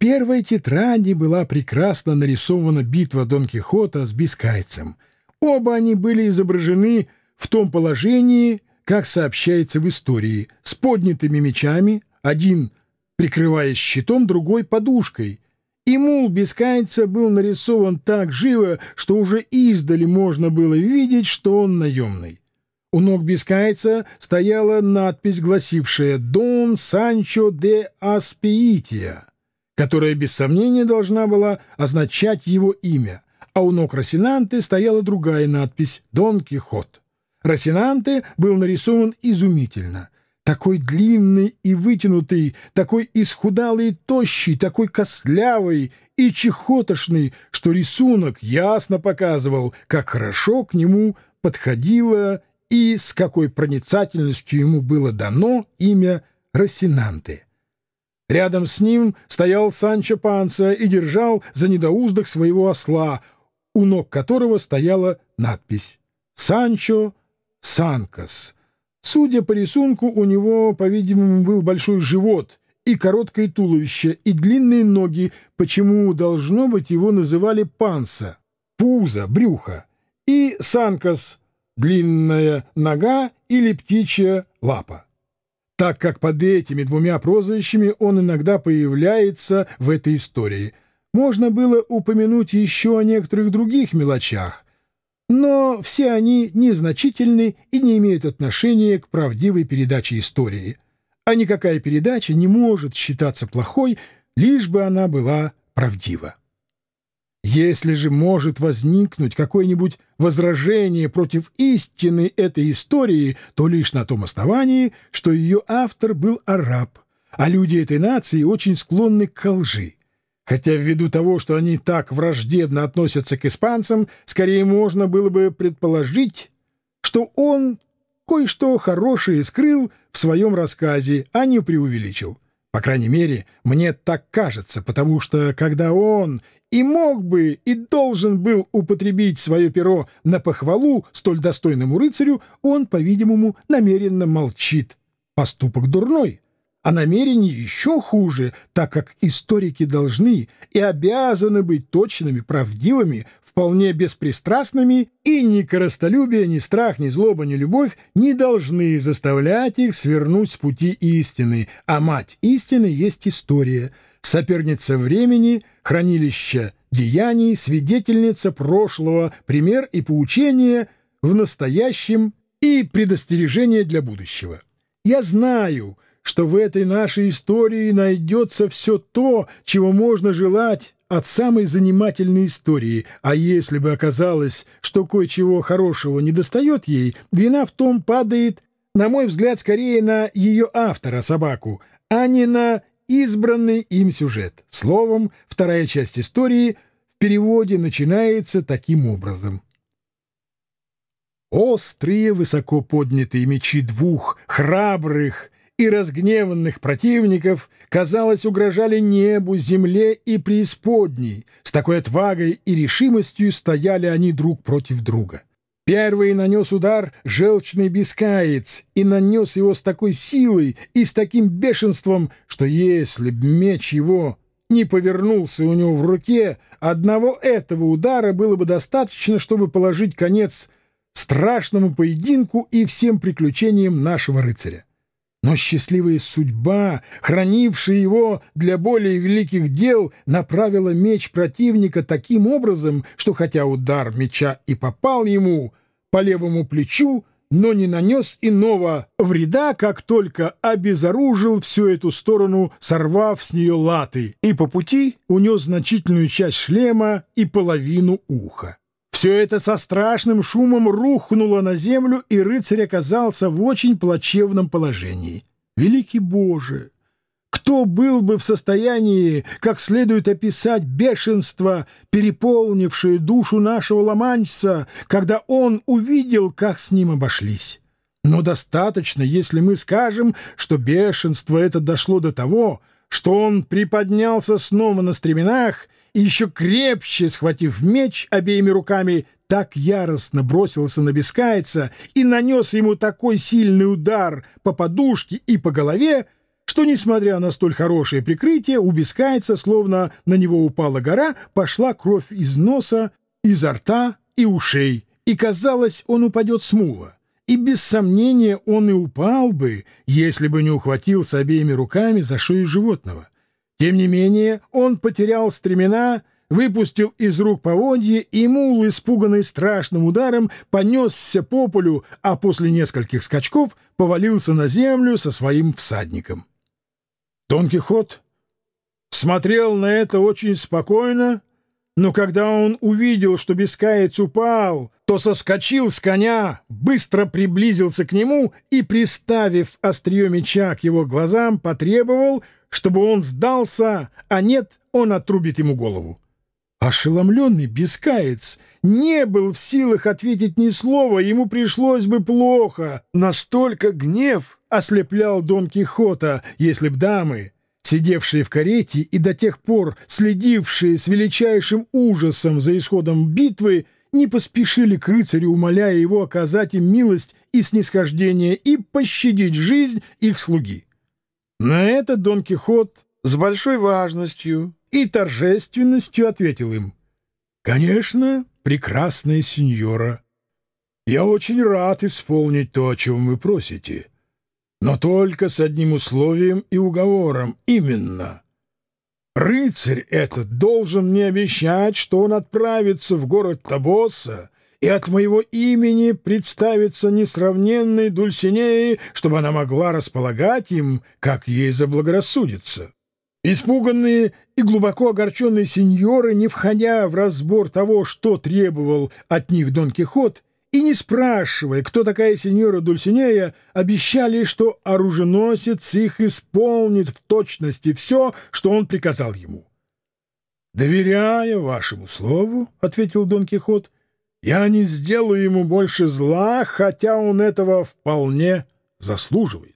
первой тетради была прекрасно нарисована битва Дон Кихота с Бискайцем. Оба они были изображены в том положении, как сообщается в истории, с поднятыми мечами, один прикрываясь щитом, другой — подушкой. И мул Бискайца был нарисован так живо, что уже издали можно было видеть, что он наемный. У ног Бискайца стояла надпись, гласившая «Дон Санчо де Аспиития», которая без сомнения должна была означать его имя, а у ног Росинанты стояла другая надпись «Дон Кихот». Росинанте был нарисован изумительно. Такой длинный и вытянутый, такой исхудалый и тощий, такой костлявый и чехотошный, что рисунок ясно показывал, как хорошо к нему подходило и с какой проницательностью ему было дано имя Росинанте. Рядом с ним стоял Санчо Панса и держал за недоуздок своего осла, у ног которого стояла надпись «Санчо Санкас». Судя по рисунку, у него, по-видимому, был большой живот и короткое туловище, и длинные ноги, почему, должно быть, его называли Панса, пузо, брюхо, и Санкас длинная нога или птичья лапа. Так как под этими двумя прозвищами он иногда появляется в этой истории. Можно было упомянуть еще о некоторых других мелочах, но все они незначительны и не имеют отношения к правдивой передаче истории. А никакая передача не может считаться плохой, лишь бы она была правдива. Если же может возникнуть какое-нибудь возражение против истины этой истории, то лишь на том основании, что ее автор был араб, а люди этой нации очень склонны к лжи. Хотя ввиду того, что они так враждебно относятся к испанцам, скорее можно было бы предположить, что он кое-что хорошее скрыл в своем рассказе, а не преувеличил. По крайней мере, мне так кажется, потому что когда он и мог бы, и должен был употребить свое перо на похвалу столь достойному рыцарю, он, по-видимому, намеренно молчит. Поступок дурной, а намерение еще хуже, так как историки должны и обязаны быть точными, правдивыми, вполне беспристрастными, и ни коростолюбие, ни страх, ни злоба, ни любовь не должны заставлять их свернуть с пути истины, а мать истины есть история, соперница времени, хранилище деяний, свидетельница прошлого, пример и поучение в настоящем и предостережение для будущего. Я знаю, что в этой нашей истории найдется все то, чего можно желать от самой занимательной истории, а если бы оказалось, что кое-чего хорошего недостает ей, вина в том падает, на мой взгляд, скорее на ее автора, собаку, а не на избранный им сюжет. Словом, вторая часть истории в переводе начинается таким образом. Острые, высоко поднятые мечи двух храбрых и разгневанных противников, казалось, угрожали небу, земле и преисподней. С такой отвагой и решимостью стояли они друг против друга. Первый нанес удар желчный бескаец и нанес его с такой силой и с таким бешенством, что если б меч его не повернулся у него в руке, одного этого удара было бы достаточно, чтобы положить конец страшному поединку и всем приключениям нашего рыцаря. Но счастливая судьба, хранившая его для более великих дел, направила меч противника таким образом, что хотя удар меча и попал ему по левому плечу, но не нанес иного вреда, как только обезоружил всю эту сторону, сорвав с нее латы, и по пути унес значительную часть шлема и половину уха. Все это со страшным шумом рухнуло на землю, и рыцарь оказался в очень плачевном положении. Великий Боже! Кто был бы в состоянии, как следует описать бешенство, переполнившее душу нашего ломанчца, когда он увидел, как с ним обошлись? Но достаточно, если мы скажем, что бешенство это дошло до того, что он приподнялся снова на стременах и еще крепче, схватив меч обеими руками, так яростно бросился на Бескайца и нанес ему такой сильный удар по подушке и по голове, что, несмотря на столь хорошее прикрытие, у Бискайца, словно на него упала гора, пошла кровь из носа, изо рта и ушей, и, казалось, он упадет с мула. И без сомнения он и упал бы, если бы не ухватился обеими руками за шею животного. Тем не менее, он потерял стремена, выпустил из рук поводье, и мул, испуганный страшным ударом, понесся по полю, а после нескольких скачков повалился на землю со своим всадником. Дон Кихот смотрел на это очень спокойно, но когда он увидел, что бескаец упал, то соскочил с коня, быстро приблизился к нему и, приставив острие меча к его глазам, потребовал, чтобы он сдался, а нет, он отрубит ему голову. Ошеломленный бескаец не был в силах ответить ни слова, ему пришлось бы плохо. Настолько гнев ослеплял Дон Кихота, если б дамы, сидевшие в карете и до тех пор следившие с величайшим ужасом за исходом битвы, не поспешили к рыцарю, умоляя его оказать им милость и снисхождение и пощадить жизнь их слуги. На это Дон Кихот с большой важностью и торжественностью ответил им. «Конечно, прекрасная сеньора, я очень рад исполнить то, о чем вы просите» но только с одним условием и уговором, именно. Рыцарь этот должен мне обещать, что он отправится в город Табоса и от моего имени представится несравненной Дульсинеи, чтобы она могла располагать им, как ей заблагорассудится. Испуганные и глубоко огорченные сеньоры, не входя в разбор того, что требовал от них Дон Кихот, и не спрашивая, кто такая сеньора Дульсинея, обещали, что оруженосец их исполнит в точности все, что он приказал ему. «Доверяя вашему слову, — ответил Дон Кихот, — я не сделаю ему больше зла, хотя он этого вполне заслуживает.